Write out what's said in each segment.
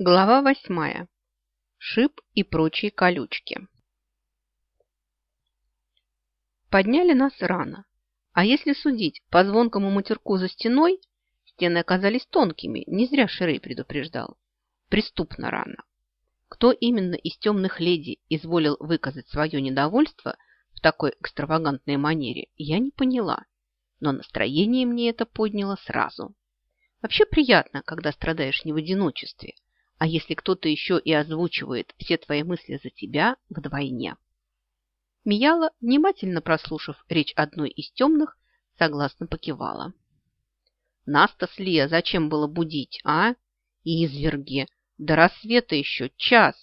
Глава восьмая. Шип и прочие колючки. Подняли нас рано. А если судить по звонкому матерку за стеной, стены оказались тонкими, не зря Ширей предупреждал. Преступно рано. Кто именно из темных леди изволил выказать свое недовольство в такой экстравагантной манере, я не поняла. Но настроение мне это подняло сразу. Вообще приятно, когда страдаешь не в одиночестве – а если кто-то еще и озвучивает все твои мысли за тебя, вдвойне. Мияла, внимательно прослушав речь одной из темных, согласно покивала. Нас-то с Лия зачем было будить, а? Изверги! До рассвета еще час.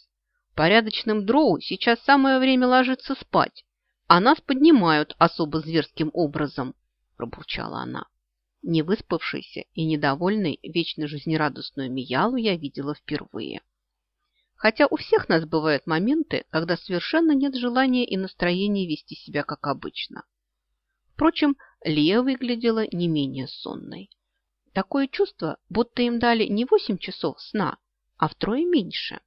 Порядочным дроу сейчас самое время ложиться спать, а нас поднимают особо зверским образом, пробурчала она. Невыспавшейся и недовольной, вечно жизнерадостную Миялу я видела впервые. Хотя у всех нас бывают моменты, когда совершенно нет желания и настроения вести себя как обычно. Впрочем, Лия выглядела не менее сонной. Такое чувство, будто им дали не восемь часов сна, а втрое меньше.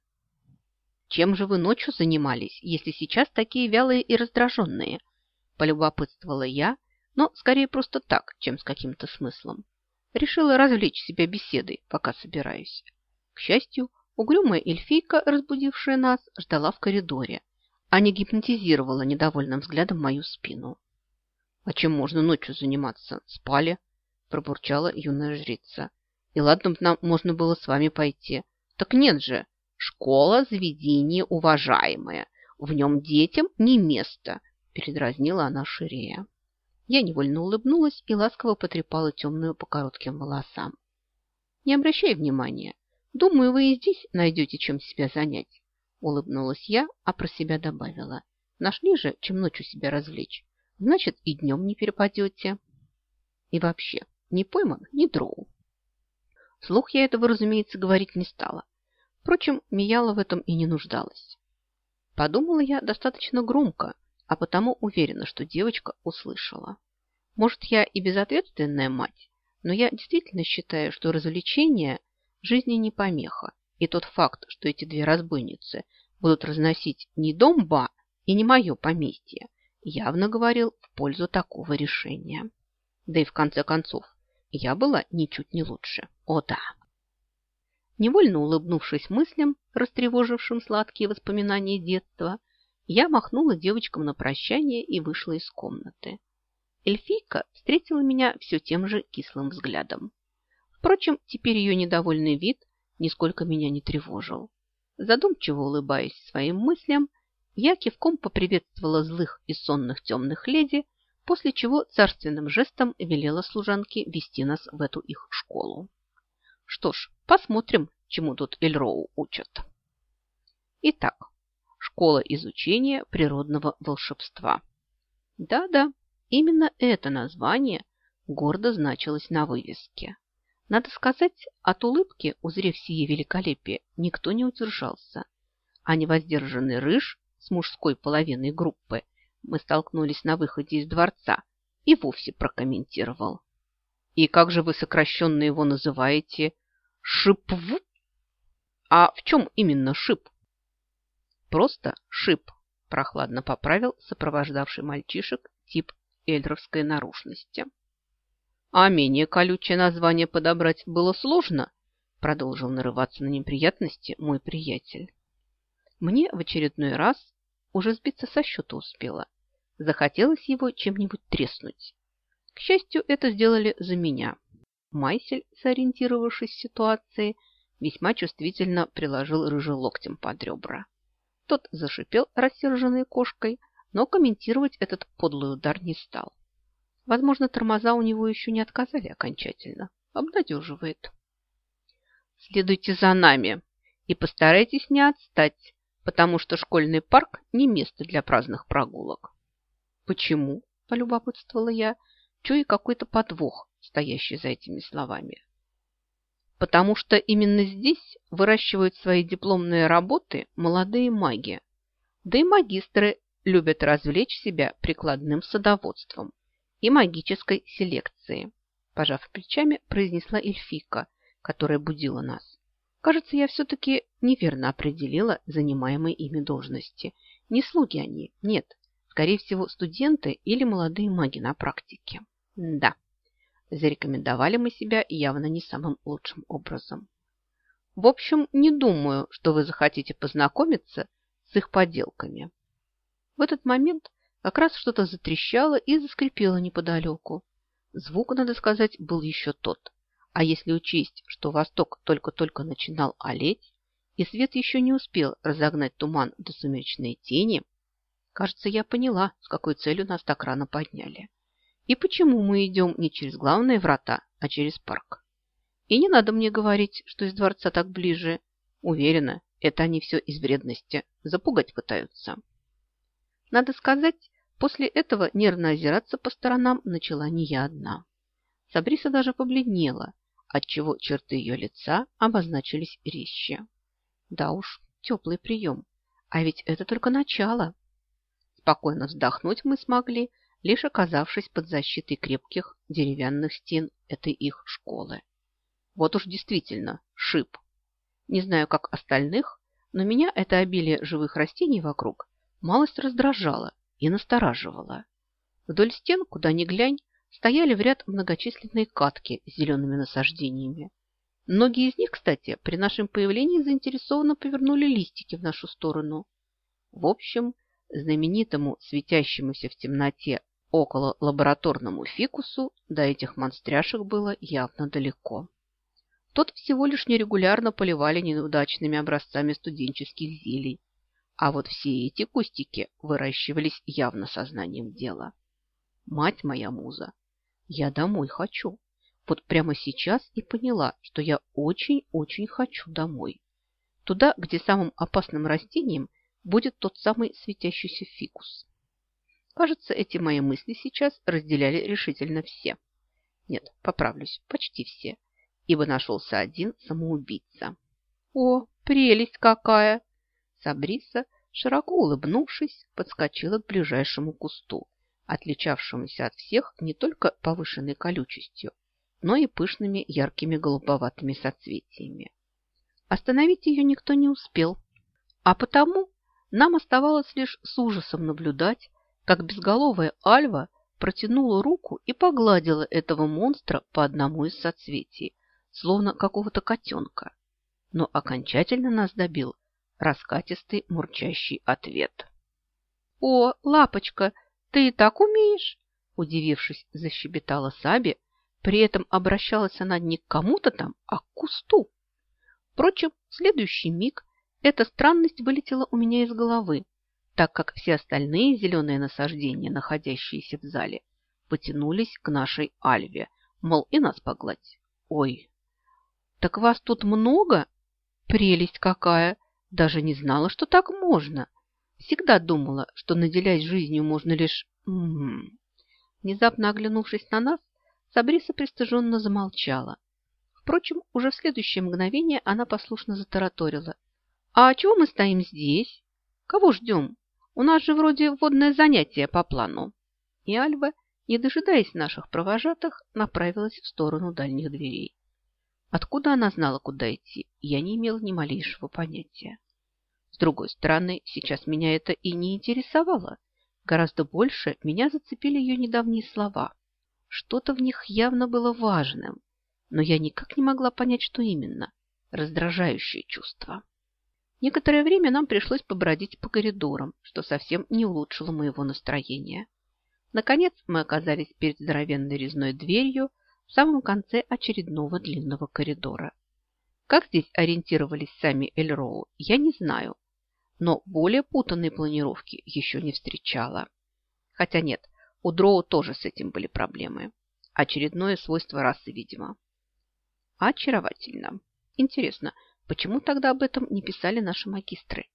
«Чем же вы ночью занимались, если сейчас такие вялые и раздраженные?» – полюбопытствовала я – но скорее просто так, чем с каким-то смыслом. Решила развлечь себя беседой, пока собираюсь. К счастью, угрюмая эльфийка, разбудившая нас, ждала в коридоре, а не гипнотизировала недовольным взглядом мою спину. «А чем можно ночью заниматься? Спали?» – пробурчала юная жрица. «И ладно, нам можно было с вами пойти. Так нет же, школа – заведение уважаемое. В нем детям не место», – передразнила она ширея. Я невольно улыбнулась и ласково потрепала темную по коротким волосам. «Не обращай внимания. Думаю, вы и здесь найдете чем себя занять». Улыбнулась я, а про себя добавила. «Нашли же, чем ночью себя развлечь. Значит, и днем не перепадете». И вообще, не пойман, не дроу. Слух я этого, разумеется, говорить не стала. Впрочем, Мияла в этом и не нуждалась. Подумала я достаточно громко, а потому уверена, что девочка услышала. Может, я и безответственная мать, но я действительно считаю, что развлечение жизни не помеха. И тот факт, что эти две разбойницы будут разносить не дом Ба и не мое поместье, явно говорил в пользу такого решения. Да и в конце концов, я была ничуть не лучше. О да! Невольно улыбнувшись мыслям, растревожившим сладкие воспоминания детства, я махнула девочкам на прощание и вышла из комнаты. Эльфийка встретила меня все тем же кислым взглядом. Впрочем, теперь ее недовольный вид нисколько меня не тревожил. Задумчиво улыбаясь своим мыслям, я кивком поприветствовала злых и сонных темных леди, после чего царственным жестом велела служанке вести нас в эту их школу. Что ж, посмотрим, чему тут Эльроу учат. Итак, Школа изучения природного волшебства. Да-да, именно это название гордо значилось на вывеске. Надо сказать, от улыбки, узрев сие великолепие, никто не удержался. А невоздержанный рыж с мужской половиной группы мы столкнулись на выходе из дворца и вовсе прокомментировал. И как же вы сокращенно его называете? Шипву? А в чем именно шип? Просто шип, прохладно поправил сопровождавший мальчишек тип эльдровской наружности. А менее колючее название подобрать было сложно, продолжил нарываться на неприятности мой приятель. Мне в очередной раз уже сбиться со счета успела. Захотелось его чем-нибудь треснуть. К счастью, это сделали за меня. Майсель, сориентировавшись в ситуации, весьма чувствительно приложил рыжий локтем под ребра. Тот зашипел рассерженной кошкой, но комментировать этот подлый удар не стал. Возможно, тормоза у него еще не отказали окончательно. Обнадеживает. Следуйте за нами и постарайтесь не отстать, потому что школьный парк не место для праздных прогулок. Почему? Полюбопытствовала я, чуя какой-то подвох, стоящий за этими словами потому что именно здесь выращивают свои дипломные работы молодые маги. Да и магистры любят развлечь себя прикладным садоводством и магической селекцией, пожав плечами, произнесла эльфийка, которая будила нас. Кажется, я все-таки неверно определила занимаемые ими должности. Не слуги они, нет. Скорее всего, студенты или молодые маги на практике. Да, зарекомендовали мы себя явно не самым лучшим образом. В общем, не думаю, что вы захотите познакомиться с их поделками. В этот момент как раз что-то затрещало и заскрипело неподалеку. Звук, надо сказать, был еще тот. А если учесть, что восток только-только начинал олеть, и свет еще не успел разогнать туман до сумеречной тени, кажется, я поняла, с какой целью нас так рано подняли. И почему мы идем не через главные врата, а через парк. И не надо мне говорить, что из дворца так ближе. Уверена, это они все из вредности. Запугать пытаются. Надо сказать, после этого нервно озираться по сторонам начала не я одна. Сабриса даже побледнела, отчего черты ее лица обозначились резче. Да уж, теплый прием. А ведь это только начало. Спокойно вздохнуть мы смогли, лишь оказавшись под защитой крепких деревянных стен этой их школы. Вот уж действительно шип. Не знаю, как остальных, но меня это обилие живых растений вокруг малость раздражало и настораживало. Вдоль стен, куда ни глянь, стояли в ряд многочисленные катки с зелеными насаждениями. Многие из них, кстати, при нашем появлении заинтересованно повернули листики в нашу сторону. В общем, знаменитому светящемуся в темноте около лабораторному фикусу до этих монстряшек было явно далеко. Тот всего лишь нерегулярно поливали неудачными образцами студенческих зелий, а вот все эти кустики выращивались явно сознанием дела. Мать моя муза, я домой хочу. Вот прямо сейчас и поняла, что я очень-очень хочу домой. Туда, где самым опасным растением будет тот самый светящийся фикус. Кажется, эти мои мысли сейчас разделяли решительно все. Нет, поправлюсь, почти все, ибо нашелся один самоубийца. О, прелесть какая! Сабриса, широко улыбнувшись, подскочила к ближайшему кусту, отличавшемуся от всех не только повышенной колючестью, но и пышными яркими голубоватыми соцветиями. Остановить ее никто не успел, а потому нам оставалось лишь с ужасом наблюдать, как безголовая Альва протянула руку и погладила этого монстра по одному из соцветий, словно какого-то котенка. Но окончательно нас добил раскатистый мурчащий ответ. «О, лапочка, ты и так умеешь?» Удивившись, защебетала Саби, при этом обращалась она не к кому-то там, а к кусту. Впрочем, в следующий миг эта странность вылетела у меня из головы, так как все остальные зеленые насаждения, находящиеся в зале, потянулись к нашей Альве, мол, и нас погладь. Ой, так вас тут много? Прелесть какая! Даже не знала, что так можно. Всегда думала, что наделять жизнью можно лишь... М -м -м. Внезапно оглянувшись на нас, Сабриса пристыженно замолчала. Впрочем, уже в следующее мгновение она послушно затараторила. «А чего мы стоим здесь? Кого ждем? У нас же вроде водное занятие по плану». И Альва, не дожидаясь наших провожатых, направилась в сторону дальних дверей. Откуда она знала, куда идти, я не имела ни малейшего понятия. С другой стороны, сейчас меня это и не интересовало. Гораздо больше меня зацепили ее недавние слова. Что-то в них явно было важным, но я никак не могла понять, что именно. Раздражающее чувство. Некоторое время нам пришлось побродить по коридорам, что совсем не улучшило моего настроения. Наконец мы оказались перед здоровенной резной дверью в самом конце очередного длинного коридора. Как здесь ориентировались сами Эльроу, я не знаю, но более путанной планировки еще не встречала. Хотя нет, у Дроу тоже с этим были проблемы. Очередное свойство расы, видимо. Очаровательно. Интересно, Почему тогда об этом не писали наши магистры?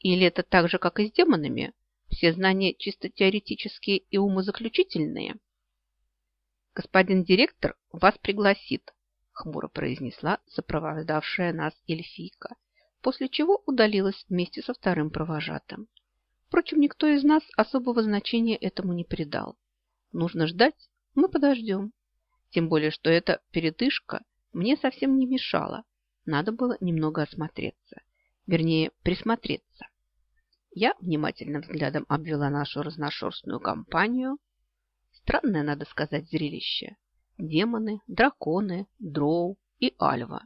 Или это так же, как и с демонами? Все знания чисто теоретические и умозаключительные? Господин директор вас пригласит, хмуро произнесла сопровождавшая нас эльфийка, после чего удалилась вместе со вторым провожатым. Впрочем, никто из нас особого значения этому не придал. Нужно ждать, мы подождем. Тем более, что эта передышка мне совсем не мешала Надо было немного осмотреться, вернее, присмотреться. Я внимательным взглядом обвела нашу разношерстную компанию. Странное, надо сказать, зрелище. Демоны, драконы, дроу и альва.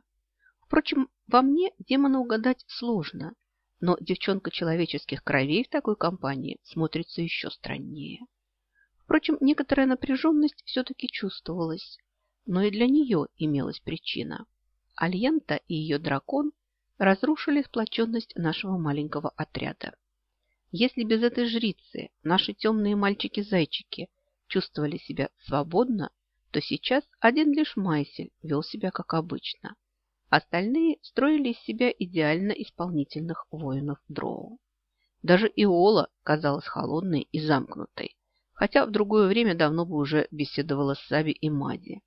Впрочем, во мне демона угадать сложно, но девчонка человеческих кровей в такой компании смотрится еще страннее. Впрочем, некоторая напряженность все-таки чувствовалась, но и для нее имелась причина. Альянта и ее дракон разрушили сплоченность нашего маленького отряда. Если без этой жрицы наши темные мальчики-зайчики чувствовали себя свободно, то сейчас один лишь Майсель вел себя как обычно. Остальные строили из себя идеально исполнительных воинов Дроу. Даже Иола казалась холодной и замкнутой, хотя в другое время давно бы уже беседовала с Саби и Мади.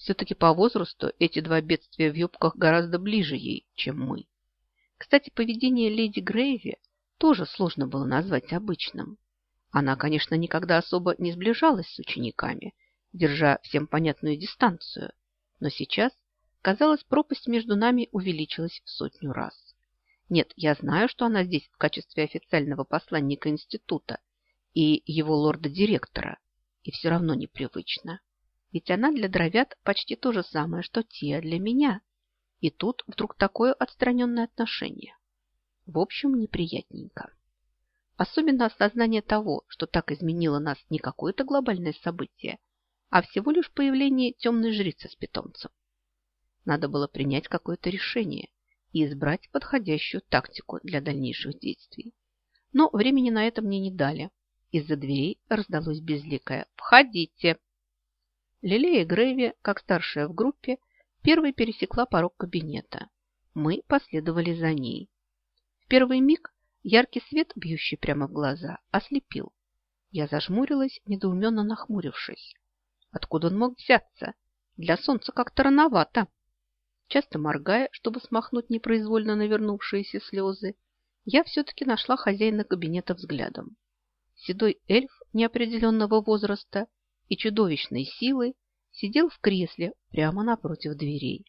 Все-таки по возрасту эти два бедствия в юбках гораздо ближе ей, чем мы. Кстати, поведение леди Грейви тоже сложно было назвать обычным. Она, конечно, никогда особо не сближалась с учениками, держа всем понятную дистанцию, но сейчас Казалось, пропасть между нами увеличилась в сотню раз. Нет, я знаю, что она здесь в качестве официального посланника института и его лорда-директора, и все равно непривычно. Ведь она для дровят почти то же самое, что Тия для меня. И тут вдруг такое отстраненное отношение. В общем, неприятненько. Особенно осознание того, что так изменило нас не какое-то глобальное событие, а всего лишь появление темной жрицы с питомцем. Надо было принять какое-то решение и избрать подходящую тактику для дальнейших действий. Но времени на это мне не дали. Из-за дверей раздалось безликое «Входите!». Лилея Грейви, как старшая в группе, первой пересекла порог кабинета. Мы последовали за ней. В первый миг яркий свет, бьющий прямо в глаза, ослепил. Я зажмурилась, недоуменно нахмурившись. Откуда он мог взяться? Для солнца как-то рановато. Часто моргая, чтобы смахнуть непроизвольно навернувшиеся слезы, я все-таки нашла хозяина кабинета взглядом. Седой эльф неопределенного возраста и чудовищной силы сидел в кресле прямо напротив дверей.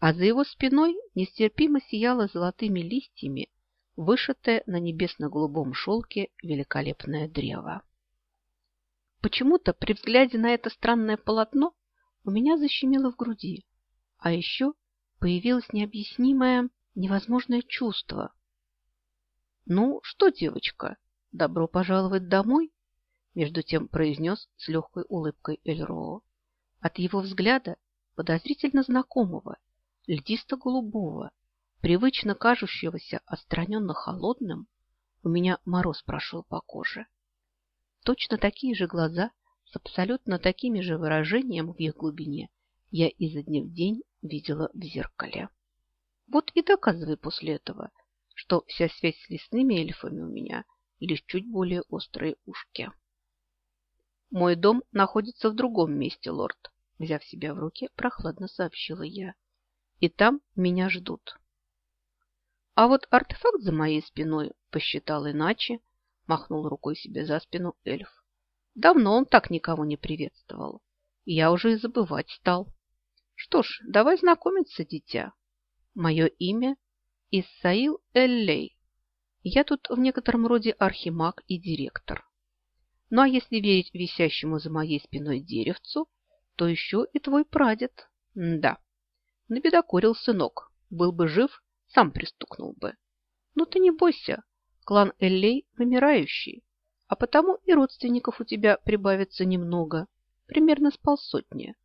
А за его спиной нестерпимо сияло золотыми листьями вышитое на небесно-голубом шелке великолепное древо. Почему-то при взгляде на это странное полотно у меня защемило в груди, а еще появилось необъяснимое, невозможное чувство. «Ну что, девочка, добро пожаловать домой?» Между тем произнес с легкой улыбкой Эльроу. От его взгляда, подозрительно знакомого, льдисто-голубого, привычно кажущегося отстраненно холодным, у меня мороз прошел по коже. Точно такие же глаза с абсолютно такими же выражением в их глубине я изо дня в день видела в зеркале. Вот и доказывай после этого, что вся связь с лесными эльфами у меня лишь чуть более острые ушки. Мой дом находится в другом месте, лорд, взяв себя в руки, прохладно сообщила я. И там меня ждут. А вот артефакт за моей спиной посчитал иначе, махнул рукой себе за спину эльф. Давно он так никого не приветствовал. Я уже и забывать стал. Что ж, давай знакомиться, дитя. Мое имя Исаил Эллей. Я тут в некотором роде архимаг и директор. Ну а если верить висящему за моей спиной деревцу, то еще и твой прадед. М да, набедокурил сынок. Был бы жив, сам пристукнул бы. Но ты не бойся, клан Эллей вымирающий, а потому и родственников у тебя прибавится немного, примерно с полсотни.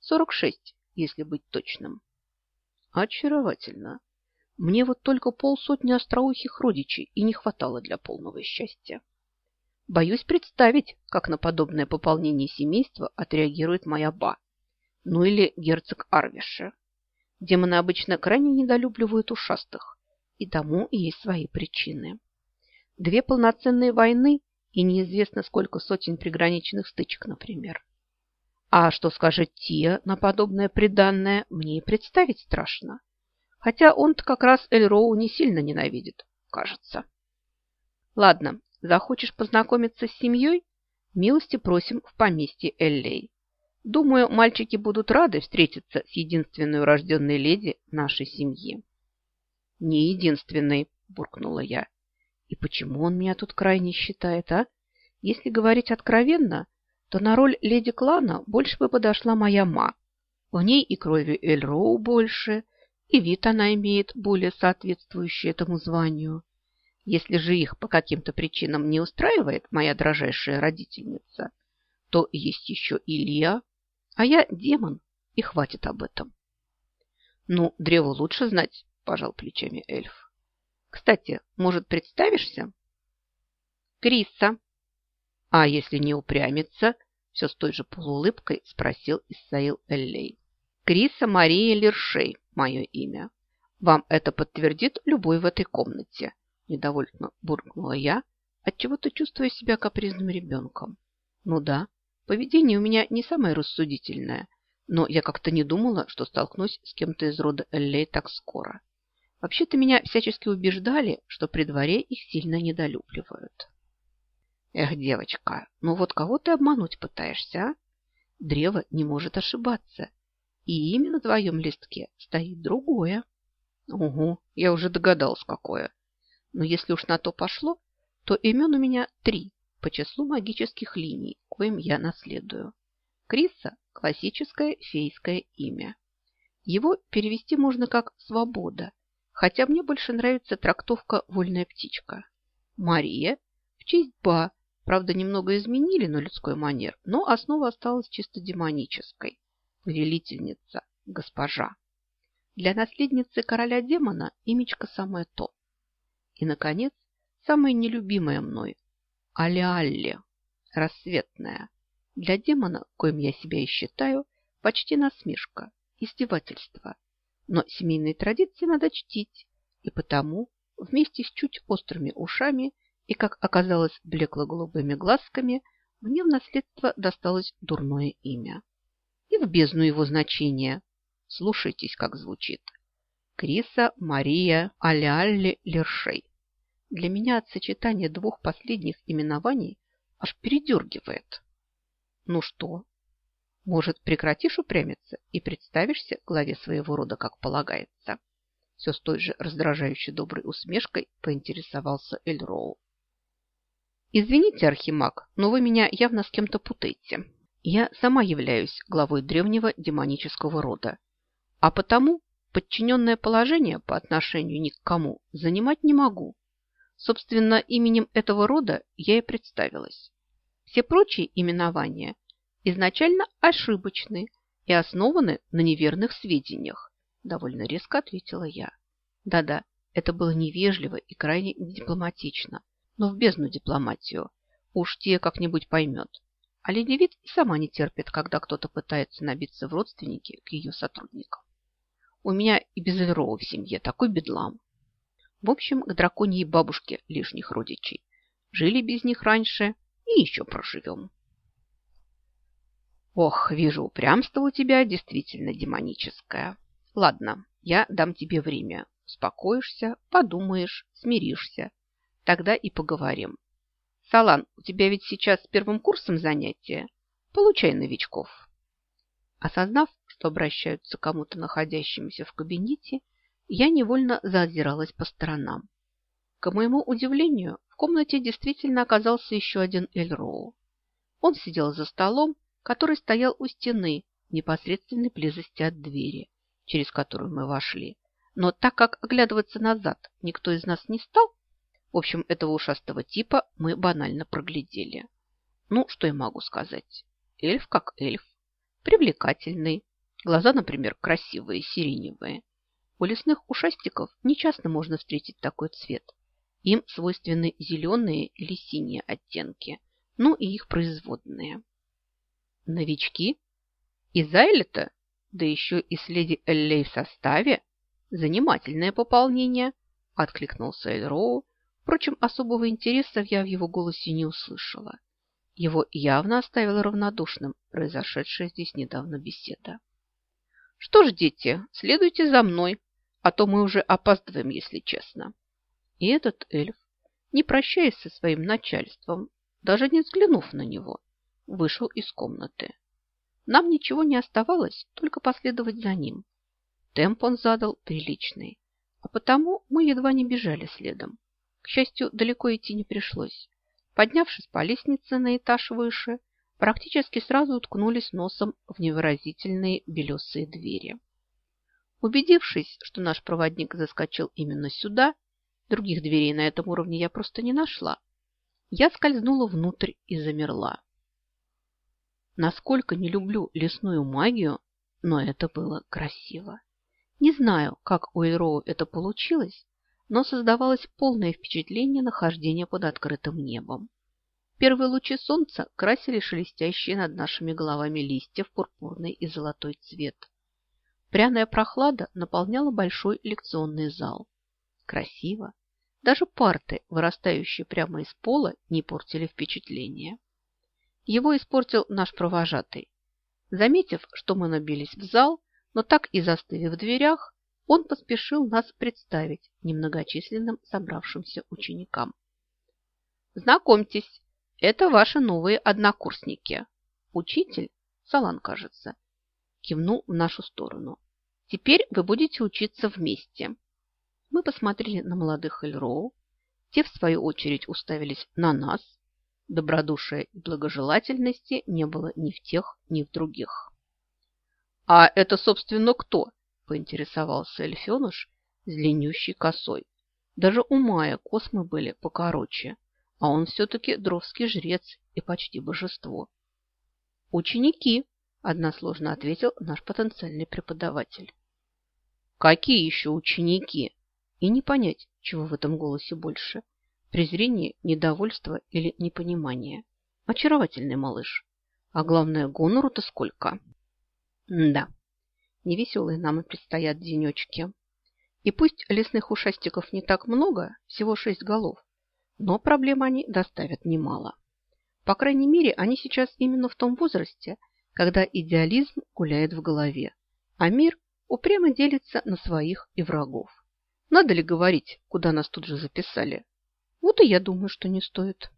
Сорок шесть если быть точным. Очаровательно. Мне вот только полсотни остроухих родичей и не хватало для полного счастья. Боюсь представить, как на подобное пополнение семейства отреагирует моя ба. Ну или герцог Арвиша. Демоны обычно крайне недолюбливают ушастых, и тому есть свои причины. Две полноценные войны и неизвестно сколько сотен приграничных стычек, например. А что скажет Тия на подобное преданное, мне и представить страшно. Хотя он-то как раз Эльроу не сильно ненавидит, кажется. Ладно, захочешь познакомиться с семьей? Милости просим в поместье Эллей. Думаю, мальчики будут рады встретиться с единственной урожденной леди нашей семьи. Не единственной, буркнула я. И почему он меня тут крайне считает, а? Если говорить откровенно, то на роль леди клана больше бы подошла моя ма. В ней и крови Эльроу больше, и вид она имеет более соответствующий этому званию. Если же их по каким-то причинам не устраивает моя дрожайшая родительница, то есть еще Илья, а я демон, и хватит об этом. Ну, древу лучше знать, пожал плечами эльф. Кстати, может, представишься? Криса. А если не упрямится, все с той же полуулыбкой спросил Исаил Эллей. Криса Мария Лершей, мое имя. Вам это подтвердит любой в этой комнате. Недовольно буркнула я, отчего-то чувствуя себя капризным ребенком. Ну да, поведение у меня не самое рассудительное, но я как-то не думала, что столкнусь с кем-то из рода Эллей так скоро. Вообще-то меня всячески убеждали, что при дворе их сильно недолюбливают. Эх, девочка, ну вот кого ты обмануть пытаешься, а? Древо не может ошибаться. И именно на твоем листке стоит другое. Угу, я уже догадался, какое. Но если уж на то пошло, то имен у меня три по числу магических линий, коим я наследую. Криса – классическое фейское имя. Его перевести можно как «свобода», хотя мне больше нравится трактовка «вольная птичка». Мария – в честь Ба, правда, немного изменили на людской манер, но основа осталась чисто демонической. Повелительница, госпожа. Для наследницы короля демона имечко самое то. И, наконец, самое нелюбимое мной – Алиалли, рассветная. Для демона, коим я себя и считаю, почти насмешка, издевательство. Но семейные традиции надо чтить, и потому вместе с чуть острыми ушами и, как оказалось, блекло-голубыми глазками, мне в наследство досталось дурное имя. И в бездну его значения. Слушайтесь, как звучит. Криса Мария Алиалли Лершей. Для меня от сочетания двух последних именований аж передергивает. Ну что, может, прекратишь упрямиться и представишься главе своего рода, как полагается? Все с той же раздражающей доброй усмешкой поинтересовался Эльроу. Извините, Архимаг, но вы меня явно с кем-то путаете. Я сама являюсь главой древнего демонического рода, а потому подчиненное положение по отношению ни к кому занимать не могу. Собственно, именем этого рода я и представилась. Все прочие именования изначально ошибочны и основаны на неверных сведениях, довольно резко ответила я. Да-да, это было невежливо и крайне дипломатично, но в бездну дипломатию. Уж те как-нибудь поймет. А леди и сама не терпит, когда кто-то пытается набиться в родственники к ее сотрудникам. У меня и без Эльрова в семье такой бедлам. В общем, к драконьей бабушке лишних родичей. Жили без них раньше и еще проживем. Ох, вижу, упрямство у тебя действительно демоническое. Ладно, я дам тебе время. Успокоишься, подумаешь, смиришься. Тогда и поговорим. Салан, у тебя ведь сейчас с первым курсом занятия. Получай новичков. Осознав, что обращаются к кому-то находящемуся в кабинете, я невольно заозиралась по сторонам. К моему удивлению, в комнате действительно оказался еще один Эльроу. Он сидел за столом, который стоял у стены, в непосредственной близости от двери, через которую мы вошли. Но так как оглядываться назад никто из нас не стал, в общем, этого ушастого типа мы банально проглядели. Ну, что я могу сказать? Эльф как эльф. Привлекательный. Глаза, например, красивые, сиреневые. У лесных ушастиков нечасто можно встретить такой цвет. Им свойственны зеленые или синие оттенки, ну и их производные. Новички? Из Айлета? Да еще и с леди Эллей в составе? Занимательное пополнение, откликнулся Эльроу. Впрочем, особого интереса я в его голосе не услышала. Его явно оставила равнодушным произошедшая здесь недавно беседа. Что ж, дети, следуйте за мной, а то мы уже опаздываем, если честно. И этот эльф, не прощаясь со своим начальством, даже не взглянув на него, вышел из комнаты. Нам ничего не оставалось, только последовать за ним. Темп он задал приличный, а потому мы едва не бежали следом. К счастью, далеко идти не пришлось. Поднявшись по лестнице на этаж выше, практически сразу уткнулись носом в невыразительные белесые двери. Убедившись, что наш проводник заскочил именно сюда, других дверей на этом уровне я просто не нашла, я скользнула внутрь и замерла. Насколько не люблю лесную магию, но это было красиво. Не знаю, как у Эльроу это получилось, но создавалось полное впечатление нахождения под открытым небом. Первые лучи солнца красили шелестящие над нашими головами листья в пурпурный и золотой цвет. Пряная прохлада наполняла большой лекционный зал. Красиво. Даже парты, вырастающие прямо из пола, не портили впечатление. Его испортил наш провожатый. Заметив, что мы набились в зал, но так и застыв в дверях, он поспешил нас представить немногочисленным собравшимся ученикам. Знакомьтесь, это ваши новые однокурсники. Учитель, Салан, кажется, кивнул в нашу сторону. Теперь вы будете учиться вместе. Мы посмотрели на молодых Эльроу. Те, в свою очередь, уставились на нас, Добродушия и благожелательности не было ни в тех, ни в других. «А это, собственно, кто?» – поинтересовался Эльфеныш с длиннющей косой. Даже у Мая космы были покороче, а он все-таки дровский жрец и почти божество. «Ученики!» – односложно ответил наш потенциальный преподаватель. «Какие еще ученики?» И не понять, чего в этом голосе больше презрение, недовольство или непонимание. Очаровательный малыш. А главное, гонору-то сколько. М да, невеселые нам и предстоят денечки. И пусть лесных ушастиков не так много, всего шесть голов, но проблем они доставят немало. По крайней мере, они сейчас именно в том возрасте, когда идеализм гуляет в голове, а мир упрямо делится на своих и врагов. Надо ли говорить, куда нас тут же записали? Вот и я думаю, что не стоит.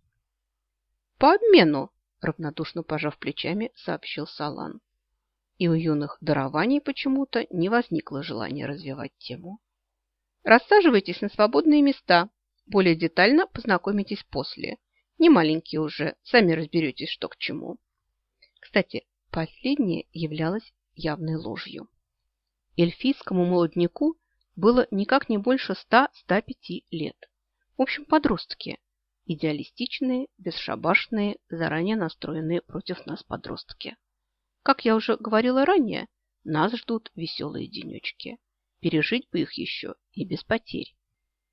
По обмену, равнодушно пожав плечами, сообщил Салан. И у юных дарований почему-то не возникло желания развивать тему. Рассаживайтесь на свободные места. Более детально познакомитесь после. Не маленькие уже, сами разберетесь, что к чему. Кстати, последнее являлось явной ложью. Эльфийскому молодняку было никак не больше 100-105 лет. В общем, подростки. Идеалистичные, бесшабашные, заранее настроенные против нас подростки. Как я уже говорила ранее, нас ждут веселые денечки. Пережить бы их еще и без потерь.